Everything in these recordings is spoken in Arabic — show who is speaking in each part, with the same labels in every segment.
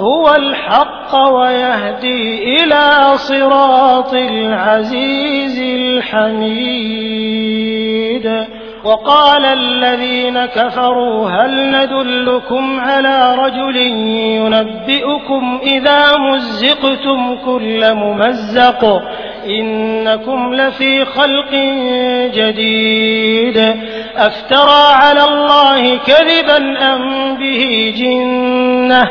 Speaker 1: هو الحق ويهدي إلى صراط العزيز الحميد. وقال الذين كفروا هل ندلكم على رجل ينبئكم إذا مزقتم كل ممزق؟ إنكم لفي خلق جديد. أفترى على الله كذبا أم به جنة؟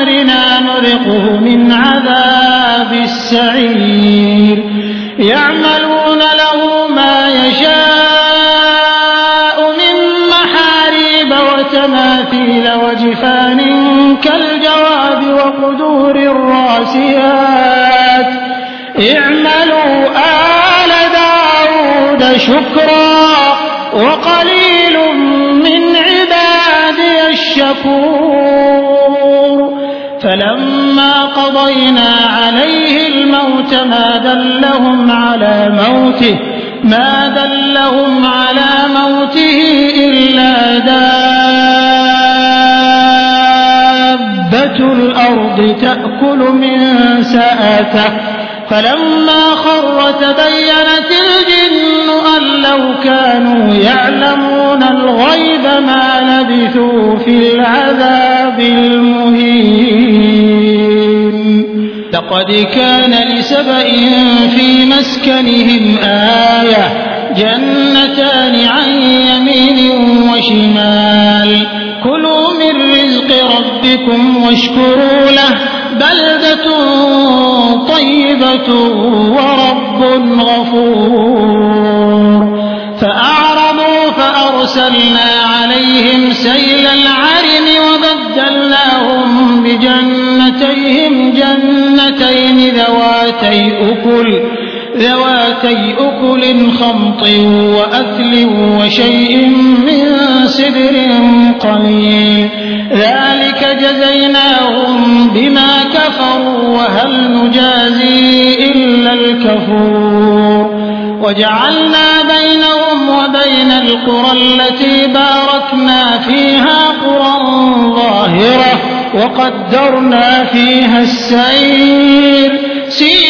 Speaker 2: أمرنا نرقه من عذاب السعير. يعملون له ما يشاء من محاريب وتماثيل وجفان كالجواب وقدور الراسيات. اعملوا آل داود شكرا وقليل من عبادي الشكور. عليه الموت ما دلهم على موته ما دلهم على موته إلا دابة الأرض تأكل من سآته فلما خر تبينت الجن أن لو كانوا يعلمون الغيب ما لبثوا في العذاب المهين. لقد كان لسبأ في مسكنهم آية جنتان عن يمين وشمال. كلوا من رزق ربكم واشكروا له بلدة طيبة ورب غفور. فأعرضوا فأرسلنا عليهم سيل العرم ذواتي أكل خمط وأثل وشيء من سدر قليل. ذلك جزيناهم بما كفروا وهل نجازي إلا الكفور. وجعلنا بينهم وبين القرى التي باركنا فيها قرى ظاهرة وقدرنا فيها السير. سيروا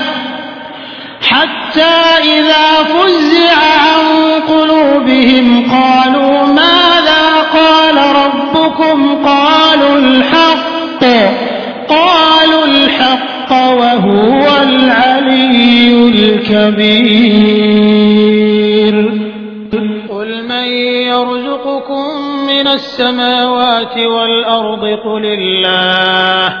Speaker 2: حتى إذا فزع عن قلوبهم قالوا ماذا قال ربكم؟ قالوا الحق. قالوا الحق وهو العلي الكبير. قل من يرزقكم من السماوات والأرض؟ قل الله.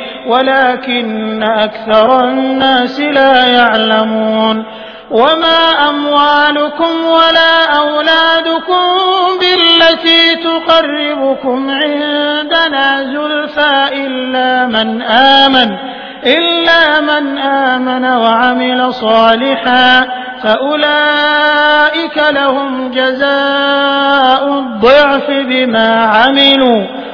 Speaker 2: ولكن أكثر الناس لا يعلمون وما أموالكم ولا أولادكم بالتي تقربكم عندنا زلفى إلا من آمن إلا من آمن وعمل صالحا فأولئك لهم جزاء الضعف بما عملوا.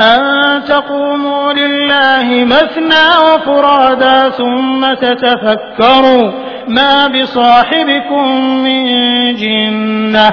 Speaker 2: أن تقوموا لله مثنى وفرادا ثم تتفكروا ما بصاحبكم من جنة